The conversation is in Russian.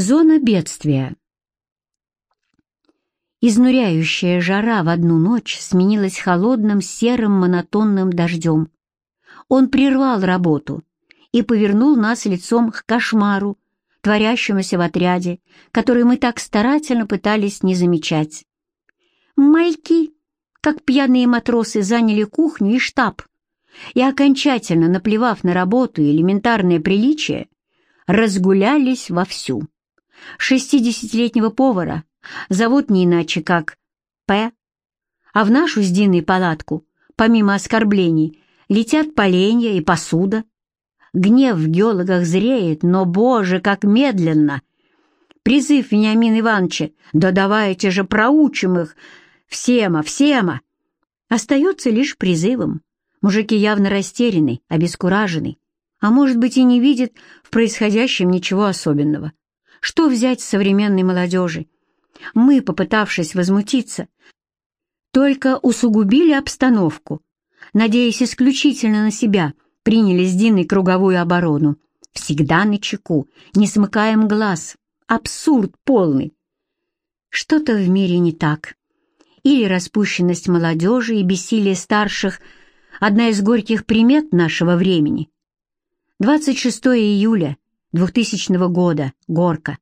Зона бедствия. Изнуряющая жара в одну ночь сменилась холодным серым монотонным дождем. Он прервал работу и повернул нас лицом к кошмару, творящемуся в отряде, который мы так старательно пытались не замечать. Мальки, как пьяные матросы, заняли кухню и штаб, и, окончательно наплевав на работу и элементарное приличие, разгулялись вовсю. Шестидесятилетнего повара зовут не иначе, как П. А в нашу с Диной палатку, помимо оскорблений, летят поленья и посуда. Гнев в геологах зреет, но, боже, как медленно! Призыв Вениамина Ивановича «Да давайте же проучим их! Всема, всема!» остается лишь призывом. Мужики явно растеряны, обескуражены, а может быть и не видят в происходящем ничего особенного. Что взять современной молодежи? Мы, попытавшись возмутиться, только усугубили обстановку, надеясь исключительно на себя, приняли с Диной круговую оборону. Всегда на чеку, не смыкаем глаз. Абсурд полный. Что-то в мире не так. Или распущенность молодежи и бессилие старших — одна из горьких примет нашего времени. 26 июля 2000 года. Горка.